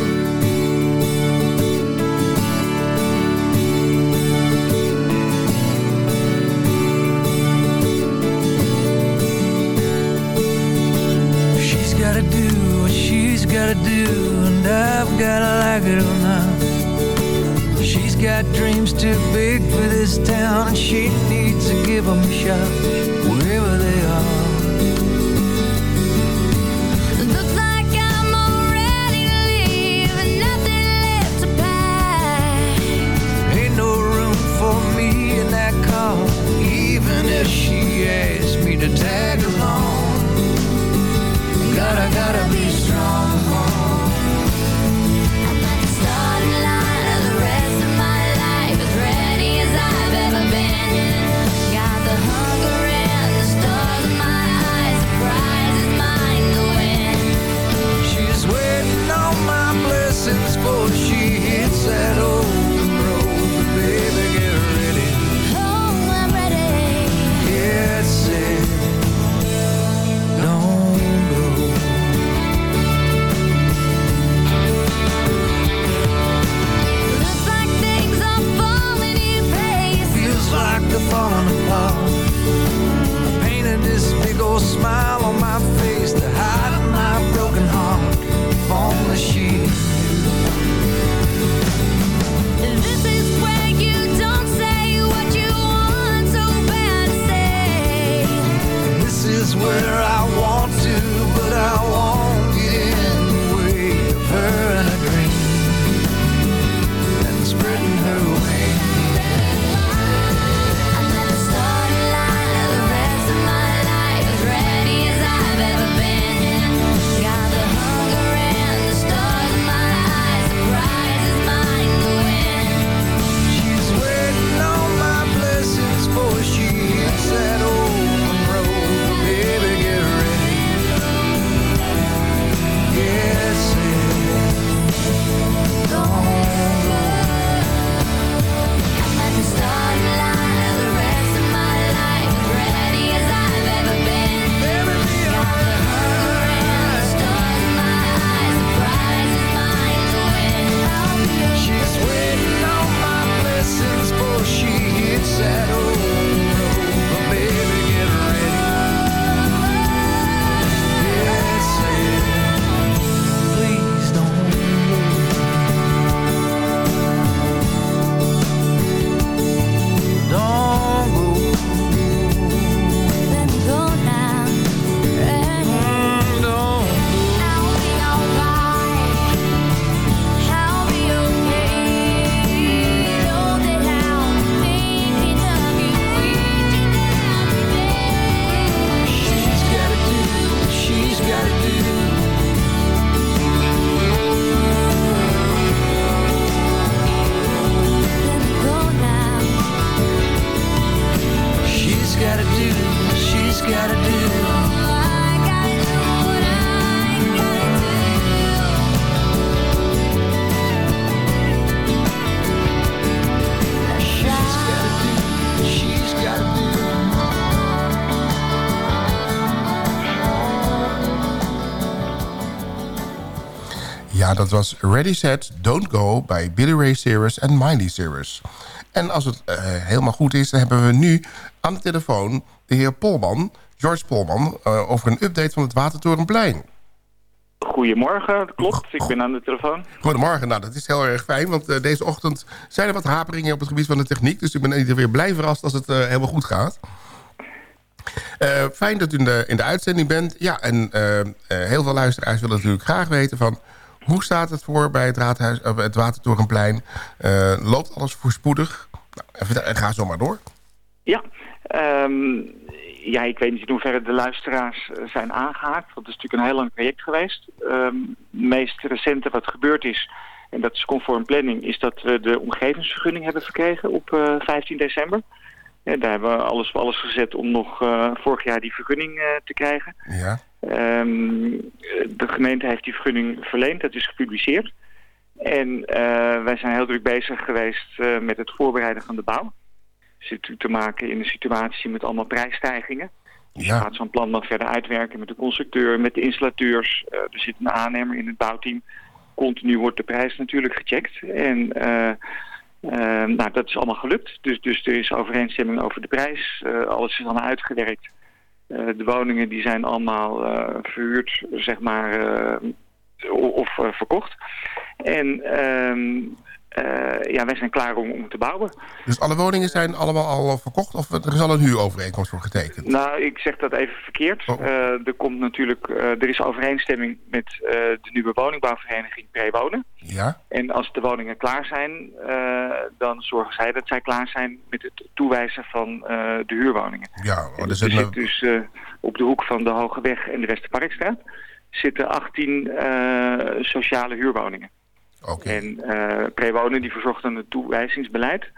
She's gotta do what she's gotta do, and I've gotta like it or not. She's got dreams too big for this town And she needs to give them a shot Wherever they are. Even if she asked me to tag along. Gotta, gotta be dat was Ready Set, Don't Go bij Billy Ray Cyrus en Miley Cyrus. En als het eh, helemaal goed is, dan hebben we nu aan de telefoon de heer Polman, George Polman, eh, over een update van het Watertorenplein. Goedemorgen, dat klopt. Ik ben aan de telefoon. Goedemorgen, nou dat is heel erg fijn, want eh, deze ochtend zijn er wat haperingen op het gebied van de techniek. Dus ik ben ieder weer blij verrast als het helemaal goed gaat. Fijn dat u in de, in de uitzending bent. Ja, en heel veel luisteraars willen natuurlijk graag weten van... hoe staat het voor bij het, raadhuis, eh, het Watertorenplein? Eh, loopt alles voorspoedig? Nou, even, ga zo maar door. Ja, ehm, ja, ik weet niet in hoeverre de luisteraars eh, zijn aangehaakt. Want het is natuurlijk een heel lang traject geweest. Ehm, het meest recente wat gebeurd is, en dat is conform planning... is dat we de omgevingsvergunning hebben verkregen op eh, 15 december. Daar hebben we alles alles gezet om nog vorig jaar die vergunning te krijgen. Ja. Ehm, de gemeente heeft die vergunning verleend, dat is gepubliceerd. En eh, wij zijn heel druk bezig geweest eh, met het voorbereiden van de bouw. Zit natuurlijk te maken in een situatie met allemaal prijsstijgingen. Dus je gaat zo'n plan dan verder uitwerken met de constructeur, met de installateurs. Eh, er zit een aannemer in het bouwteam. Continu wordt de prijs natuurlijk gecheckt. En nou, dat is allemaal gelukt. Dus, dus er is overeenstemming over de prijs. Alles is allemaal uitgewerkt. Eh, de woningen die zijn allemaal eh, verhuurd, zeg maar, eh, of verkocht. En ehm, eh, ja, wij zijn klaar om, om te bouwen. Dus alle woningen zijn allemaal al verkocht of er is al een huurovereenkomst voor getekend? Nou, ik zeg dat even verkeerd. Oh. Eh, er komt natuurlijk, eh, er is overeenstemming met eh, de nieuwe woningbouwvereniging Prewonen. Ja. En als de woningen klaar zijn, eh, dan zorgen zij dat zij klaar zijn met het toewijzen van eh, de huurwoningen. Ja, zit zit een- dus eh, op de hoek van de Hoge Weg en de Westerparkstraat zitten 18 eh, sociale huurwoningen. En eh Prewonen die verzorgt dan het toewijzingsbeleid.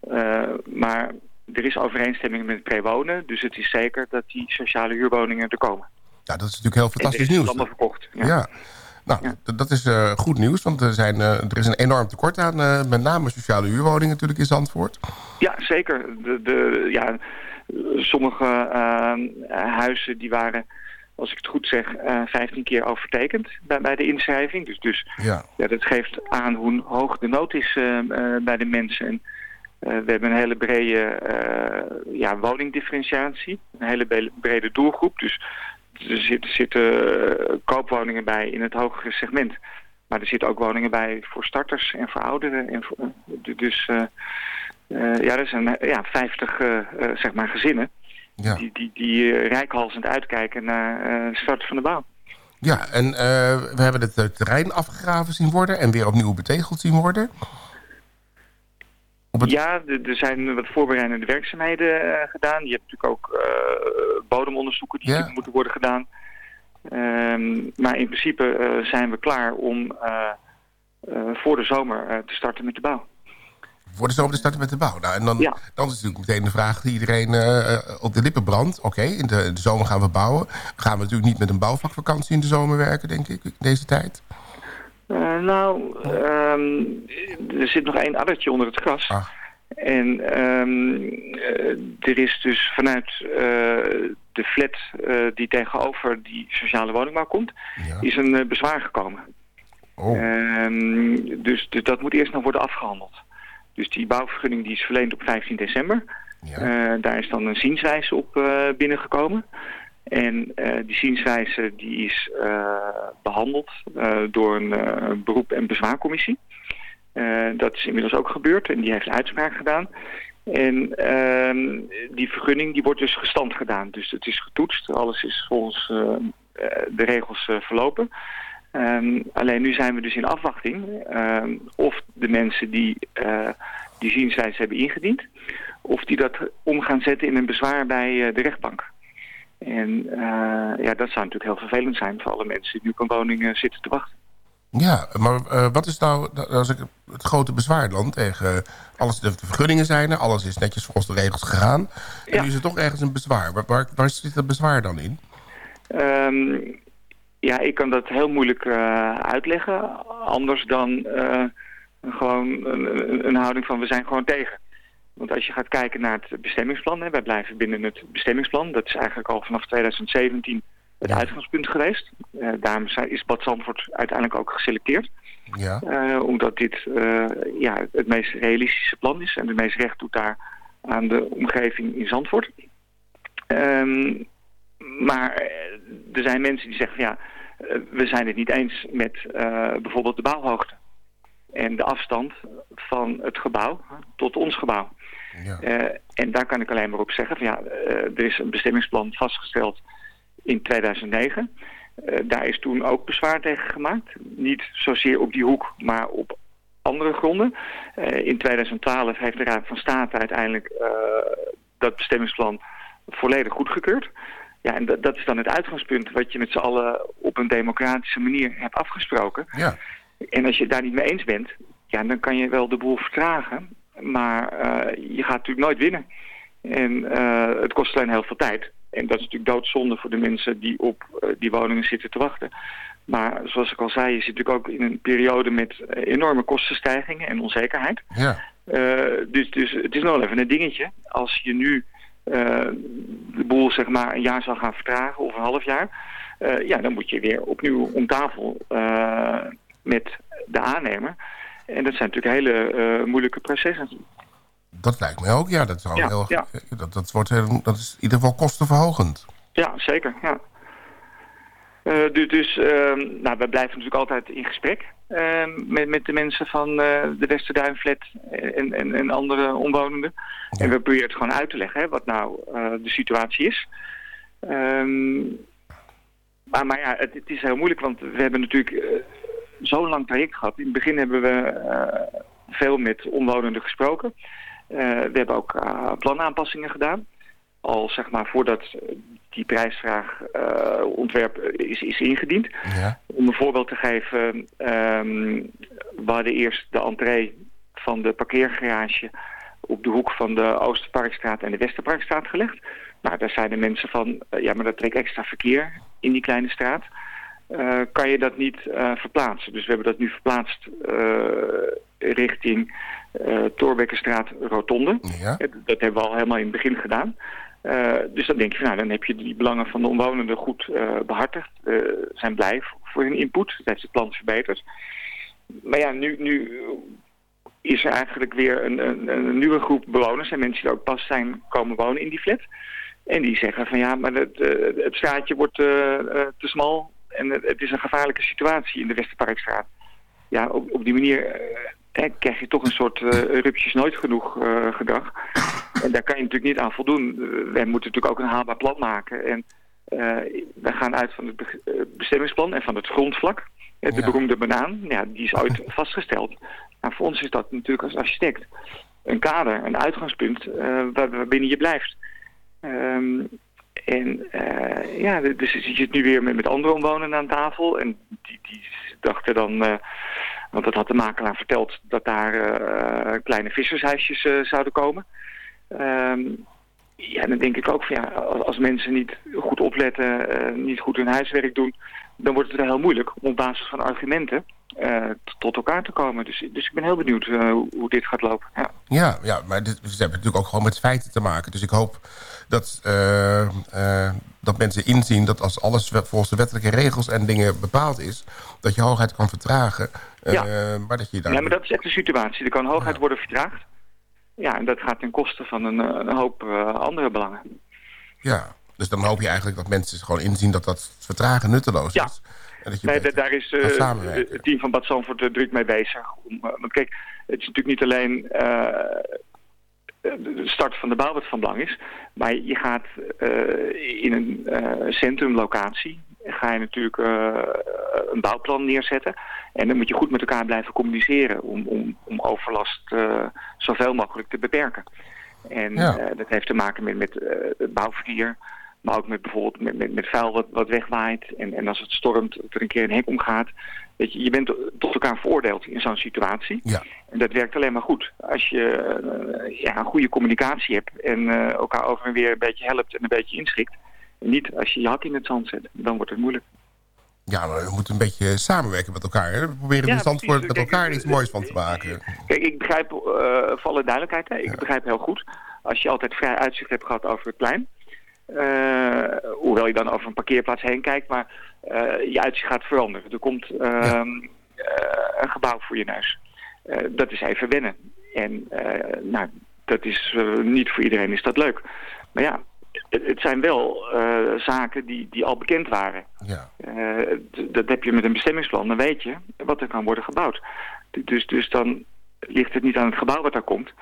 Eh, maar er is overeenstemming met Prewonen, dus het is zeker dat die sociale huurwoningen er komen. Ja, dat is natuurlijk heel fantastisch nieuws. allemaal verkocht. Ja. Nou, dat is eh, goed nieuws, want er, zijn, er is een enorm tekort aan met name sociale huurwoningen natuurlijk in Zandvoort. Ja, zeker. De, de, ja, sommige huizen die waren, als ik het goed zeg, eh 15 keer overtekend bij, bij de inschrijving. Dus, dus Ja. ja, dat geeft aan hoe hoog de nood is eh, eh, bij de mensen. En, we hebben een hele brede ja, woningdifferentiatie, een hele brede doelgroep. Dus er zitten, zitten koopwoningen bij in het hogere segment. Maar er zitten ook woningen bij voor starters en voor ouderen. En voor, dus ja, er zijn ja, 50 eh, eh, zeg maar gezinnen Ja. die, die, die eh, rijkhalsend uitkijken naar eh, start van de bouw. Ja, en eh, we hebben het terrein afgegraven zien worden en weer opnieuw betegeld zien worden. Ja, er zijn wat voorbereidende werkzaamheden gedaan. Je hebt natuurlijk ook bodemonderzoeken die moeten worden gedaan. Ehm, maar in principe zijn we klaar om voor de zomer te starten met de bouw. Voor de zomer te starten met de bouw. Nou, en dan, dan is natuurlijk meteen de vraag die iedereen eh, eh, op de lippen brandt. Oké, in, de, in de zomer gaan we bouwen. Gaan we natuurlijk niet met een bouwvakvakantie in de zomer werken, denk ik, in deze tijd. Eh, nou, ehm, er zit nog één addertje onder het gras. En ehm, eh, er is dus vanuit de flat die tegenover die sociale woningbouw komt, is een bezwaar gekomen. Ehm, dus, dus dat moet eerst nog worden afgehandeld. Dus die bouwvergunning die is verleend op 15 december. Eh, daar is dan een zienswijze op eh, binnengekomen. En eh, die zienswijze die is eh, behandeld eh, door een beroep- en bezwaarcommissie. Dat is inmiddels ook gebeurd en die heeft uitspraak gedaan. En ehm, die vergunning die wordt dus gestand gedaan. Dus het is getoetst. Alles is volgens de regels verlopen. Ehm, alleen nu zijn we dus in afwachting ehm, of de mensen die eh, die zienswijze hebben ingediend... of die dat om gaan zetten in een bezwaar bij eh, de rechtbank. En eh, ja, dat zou natuurlijk heel vervelend zijn voor alle mensen die nu op een woning zitten te wachten. Ja, maar wat is nou als ik het grote bezwaar dan tegen alles, de vergunningen zijn er, alles is netjes volgens de regels gegaan. En nu is er toch ergens een bezwaar. Waar, waar, waar zit dat bezwaar dan in? Ehm, ja, ik kan dat heel moeilijk eh, uitleggen. Anders dan eh, gewoon een, houding van we zijn gewoon tegen. Want als je gaat kijken naar het bestemmingsplan, hè, wij blijven binnen het bestemmingsplan. Dat is eigenlijk al vanaf 2017 het uitgangspunt geweest. Eh, daarom is Bad Zandvoort uiteindelijk ook geselecteerd. Ja. Omdat dit ja, het meest realistische plan is en het meest recht doet daar aan de omgeving in Zandvoort. Ehm, maar eh, er zijn mensen die zeggen van ja, eh, we zijn het niet eens met eh, bijvoorbeeld de bouwhoogte. En de afstand van het gebouw tot ons gebouw. Eh, en daar kan ik alleen maar op zeggen van ja, er is een bestemmingsplan vastgesteld in 2009. Eh, daar is toen ook bezwaar tegen gemaakt. Niet zozeer op die hoek, maar op andere gronden. In 2012 heeft de Raad van State uiteindelijk dat bestemmingsplan volledig goedgekeurd. Ja, en dat, dat is dan het uitgangspunt wat je met z'n allen op een democratische manier hebt afgesproken. Ja. En als je het daar niet mee eens bent, ja, dan kan je wel de boel vertragen. Maar eh, je gaat natuurlijk nooit winnen. En eh, het kost alleen heel veel tijd. En dat is natuurlijk doodzonde voor de mensen die op eh, die woningen zitten te wachten. Maar zoals ik al zei, je zit natuurlijk ook in een periode met enorme kostenstijgingen en onzekerheid. Ja. Dus, dus het is nog wel even een dingetje. Als je nu de boel zeg maar een jaar zal gaan vertragen of een half jaar... eh, ja, dan moet je weer opnieuw om tafel eh, met de aannemer. En dat zijn natuurlijk hele eh, moeilijke processen. Dat lijkt mij ook, ja. Dat, zou Ja, heel, ja. dat, dat, wordt heel, dat is in ieder geval kostenverhogend. Ja, zeker. Ja. Eh, dus ehm, nou, we blijven natuurlijk altijd in gesprek ehm, met, met de mensen van eh, de Westerduinflat en, en, en andere omwonenden. En we proberen het gewoon uit te leggen hè, wat nou eh, de situatie is. Ehm, maar, maar ja, het, het is heel moeilijk, want we hebben natuurlijk zo'n lang traject gehad. In het begin hebben we veel met omwonenden gesproken. We hebben ook planaanpassingen gedaan. Al zeg maar voordat die prijsvraag eh, ontwerp is, is ingediend. Ja. Om een voorbeeld te geven, ehm, we hadden eerst de entree van de parkeergarage op de hoek van de Oosterparkstraat en de Westerparkstraat gelegd. Nou, daar zeiden mensen van, eh, ja, maar dat trekt extra verkeer in die kleine straat. Eh, kan je dat niet eh, verplaatsen? Dus we hebben dat nu verplaatst eh, richting eh Torbekkenstraat Rotonde. Ja. Eh, Dat hebben we al helemaal in het begin gedaan. Eh, dus dan denk je, nou, dan heb je die belangen van de omwonenden goed eh, behartigd. Eh, zijn blij voor hun input. Dat heeft het plan verbeterd. Maar ja, nu, nu is er eigenlijk weer een, een, een nieuwe groep bewoners... en mensen die ook pas zijn komen wonen in die flat. En die zeggen van ja, maar het, het straatje wordt te smal... en het, is een gevaarlijke situatie in de Westerparkstraat. Ja, op, op die manier krijg je toch een soort rupsjes nooit genoeg gedrag. En daar kan je natuurlijk niet aan voldoen. Eh, wij moeten natuurlijk ook een haalbaar plan maken. En eh wij gaan uit van het eh, bestemmingsplan en van het grondvlak. De beroemde banaan, ja, die is ooit [LAUGHS] vastgesteld. Nou, voor ons is dat natuurlijk als architect een kader, een uitgangspunt waar, waarbinnen je blijft. Ehm, en eh, ja, dus je zit nu weer met, met andere omwonenden aan tafel. En die, die dachten dan, want dat had de makelaar verteld, dat daar kleine vissershuisjes zouden komen. Ehm, ja, dan denk ik ook van ja, als, mensen niet goed opletten, eh, niet goed hun huiswerk doen, dan wordt het wel heel moeilijk om op basis van argumenten eh, tot elkaar te komen. Dus, dus ik ben heel benieuwd eh, hoe, dit gaat lopen. Ja. Ja, ja maar dit, ze hebben natuurlijk ook gewoon met feiten te maken. Dus ik hoop dat, dat mensen inzien dat als alles we- volgens de wettelijke regels en dingen bepaald is... dat je hoogheid kan vertragen. Ja. maar dat je daar... Ja, maar dat is echt de situatie. Er kan hoogheid worden vertraagd. Ja, en dat gaat ten koste van een, eh, een hoop eh, andere belangen. Ja, dus dan hoop je eigenlijk dat mensen gewoon inzien dat dat vertragen nutteloos Ja. is. En dat je Nee, daar is eh, het team van Bad Zandvoort druk mee bezig. Om, want kijk, het is natuurlijk niet alleen de start van de bouw wat van belang is. Maar je gaat in een centrumlocatie ga je natuurlijk eh, een bouwplan neerzetten. En dan moet je goed met elkaar blijven communiceren om, om, om overlast eh, zoveel mogelijk te beperken. En Ja. eh, dat heeft te maken met, met het bouwverkeer, maar ook met bijvoorbeeld met, met, met vuil wat, wat wegwaait. En, en als het stormt, dat er een keer een hek omgaat. Weet je, je bent tot elkaar veroordeeld in zo'n situatie. Ja. En dat werkt alleen maar goed. Als je ja, een goede communicatie hebt en elkaar over en weer een beetje helpt en een beetje inschikt. Niet als je je hak in het zand zet, dan wordt het moeilijk. Ja, maar we moeten een beetje samenwerken met elkaar. Hè? We proberen Ja, in Zandvoort precies. met elkaar iets moois van te maken. Kijk, ik begrijp, eh voor alle duidelijkheid, hè, ik begrijp heel goed. Als je altijd vrij uitzicht hebt gehad over het plein. eh, hoewel je dan over een parkeerplaats heen kijkt, maar eh, je uitzicht gaat veranderen. Er komt ehm, een gebouw voor je neus. Dat is even wennen. En nou, dat is niet voor iedereen is dat leuk. Maar ja, het, het zijn wel eh, zaken die, die al bekend waren. Ja. Eh, dat heb je met een bestemmingsplan, dan weet je wat er kan worden gebouwd. Dus, dus dan ligt het niet aan het gebouw wat daar komt.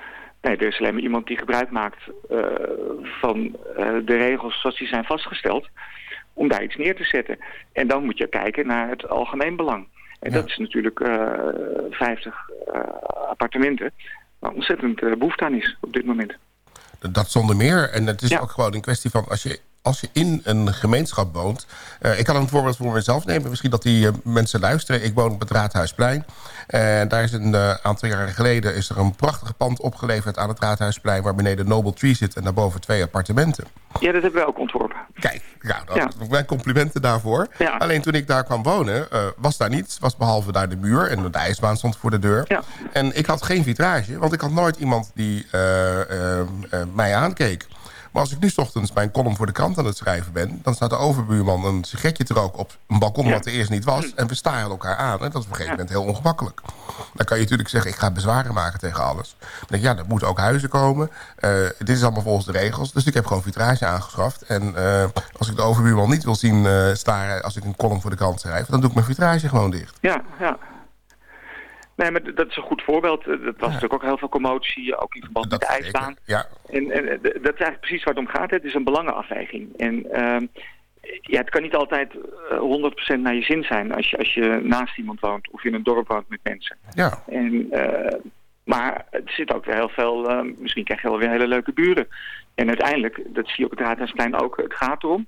Nee, er is alleen maar iemand die gebruik maakt eh, van de regels zoals die zijn vastgesteld om daar iets neer te zetten. En dan moet je kijken naar het algemeen belang. En dat is natuurlijk eh 50 eh, appartementen waar ontzettend eh, behoefte aan is op dit moment. Dat zonder meer. En het is ook gewoon een kwestie van... als je, als je in een gemeenschap woont... eh, ik kan een voorbeeld voor mezelf nemen. Misschien dat die eh, mensen luisteren. Ik woon op het Raadhuisplein. En daar is een eh, aantal jaren geleden... is er een prachtig pand opgeleverd aan het Raadhuisplein... waar beneden Noble Tree zit en daarboven twee appartementen. Ja, dat hebben we ook ontworpen. Ja, dat, mijn complimenten daarvoor. Alleen toen ik daar kwam wonen, eh, was daar niets. Was behalve daar de muur en de ijsbaan stond voor de deur. En ik had geen vitrage, want ik had nooit iemand die eh, eh, eh, mij aankeek. Maar als ik nu 's ochtends mijn column voor de krant aan het schrijven ben... dan staat de overbuurman een sigaretje te roken op een balkon wat er eerst niet was... en we staren elkaar aan. En dat is op een gegeven moment heel ongemakkelijk. Dan kan je natuurlijk zeggen, ik ga bezwaren maken tegen alles. Dan denk ik, ja, er moeten ook huizen komen. Eh, dit is allemaal volgens de regels. Dus ik heb gewoon vitrage aangeschaft. En eh, als ik de overbuurman niet wil zien eh, staren... als ik een column voor de krant schrijf... dan doe ik mijn vitrage gewoon dicht. Ja, ja. Nee, maar dat is een goed voorbeeld. Eh, Dat was natuurlijk ook heel veel commotie, ook in verband met de ijsbaan. Ja. En, en eh, dat is eigenlijk precies waar het om gaat. Het is een belangenafweging. En ehm, ja, het kan niet altijd eh, 100% naar je zin zijn als je, als je naast iemand woont of in een dorp woont met mensen. Ja. En, eh, maar het zit ook weer heel veel, eh, misschien krijg je wel weer hele leuke buren. En uiteindelijk, dat zie je op het Raadhuisplein ook, het gaat erom.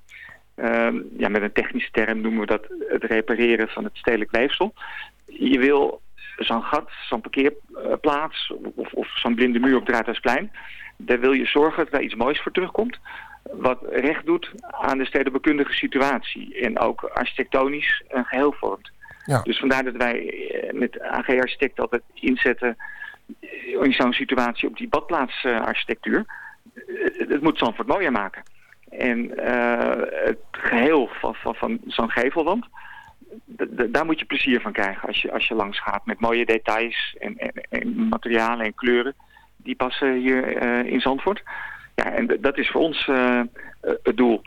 ehm, ja, met een technische term noemen we dat het repareren van het stedelijk weefsel. Je wil zo'n gat, zo'n parkeerplaats of, of zo'n blinde muur op het Raadhuisplein. Daar wil je zorgen dat er iets moois voor terugkomt. Wat recht doet aan de stedenbekundige situatie. En ook architectonisch een geheel vormt. Ja. Dus vandaar dat wij eh, met AG Architect altijd inzetten in zo'n situatie op die badplaatsarchitectuur. Eh, het moet Zandvoort mooier maken. En eh, het geheel van, van, van zo'n gevelwand, daar moet je plezier van krijgen als je, als je langs gaat. Met mooie details en, en, en materialen en kleuren. Die passen hier eh, in Zandvoort. Ja, en dat is voor ons eh, eh, het doel.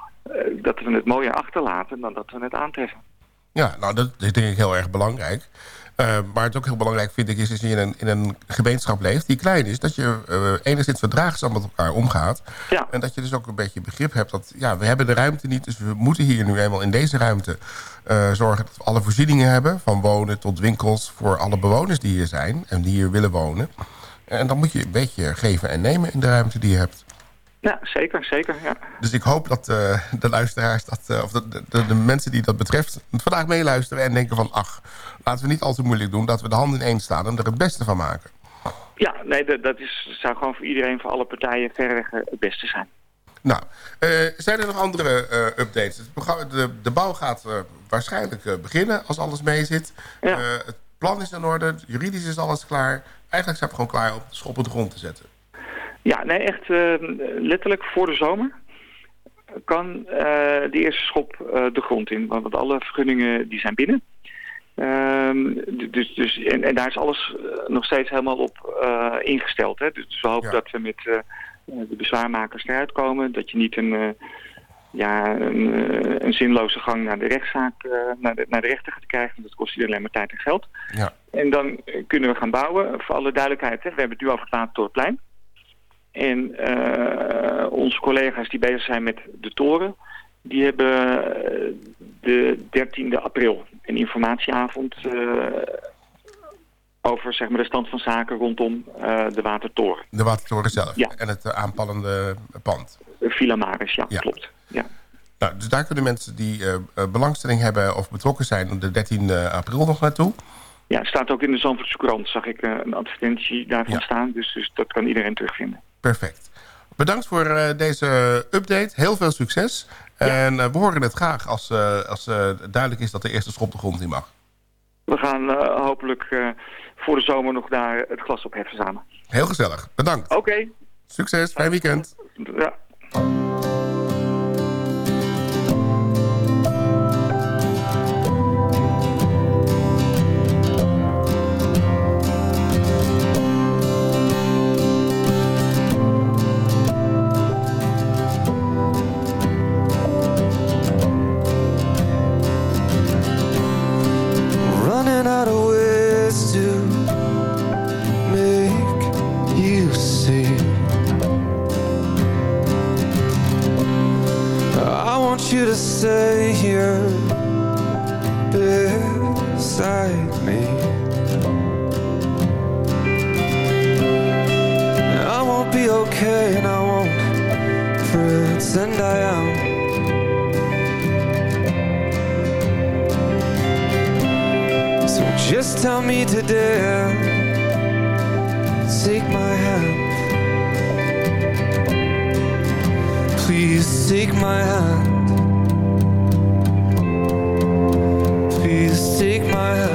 dat we het mooier achterlaten dan dat we het aantreffen. Ja, nou, dat is denk ik heel erg belangrijk. Uh, maar het ook heel belangrijk vind ik is... als je in een, in een gemeenschap leeft die klein is... dat je uh, enigszins verdraagzaam met elkaar omgaat. Ja. En dat je dus ook een beetje begrip hebt dat... ja, we hebben de ruimte niet, dus we moeten hier nu eenmaal in deze ruimte... Uh, zorgen dat we alle voorzieningen hebben... van wonen tot winkels voor alle bewoners die hier zijn... en die hier willen wonen. En dan moet je een beetje geven en nemen in de ruimte die je hebt. Ja, zeker, zeker. Ja. Dus ik hoop dat uh, de luisteraars, dat, uh, of de, de, de, mensen die dat betreft... vandaag meeluisteren en denken van... ach, laten we niet al te moeilijk doen... dat we de handen ineens staan en er het beste van maken. Ja, nee, dat, dat is, zou gewoon voor iedereen, voor alle partijen... verreweg het beste zijn. Nou, uh, zijn er nog andere uh, updates? De, de, bouw gaat uh, waarschijnlijk beginnen als alles mee zit. Ja. het plan is in orde, juridisch is alles klaar. Eigenlijk zijn we gewoon klaar om de schop op de grond te zetten. Ja, nee, echt letterlijk voor de zomer kan de eerste schop de grond in. Want alle vergunningen die zijn binnen. Um, dus, dus, en, en, daar is alles nog steeds helemaal op uh, ingesteld. Hè? Dus we hopen ja. dat we met uh, de bezwaarmakers eruit komen. Dat je niet een, uh, ja, een, een, zinloze gang naar de rechtszaak, naar, de, naar de rechter gaat krijgen. Dat kost je alleen maar tijd en geld. Ja. En dan kunnen we gaan bouwen. Voor alle duidelijkheid, hè? we hebben het nu over het Watertorenplein. En onze collega's die bezig zijn met de toren... die hebben de 13e april een informatieavond uh, over zeg maar, de stand van zaken rondom uh, de Watertoren. De Watertoren zelf ja. en het aanpallende pand. Villa Maris, ja, ja, klopt. Ja. Nou, dus daar kunnen mensen die belangstelling hebben of betrokken zijn op de 13 april nog naartoe. Ja, het staat ook in de Zandvoortse krant, zag ik een advertentie daarvan ja. staan. Dus, dus dat kan iedereen terugvinden. Perfect. Bedankt voor uh, deze update. Heel veel succes. Ja. En uh, we horen het graag als, uh, als duidelijk is dat de eerste schop de grond in mag. We gaan hopelijk voor de zomer nog daar het glas op heffen samen. Heel gezellig. Bedankt. Oké. Okay. Succes. Fijn weekend. Ja. Please take my hand. Please take my hand.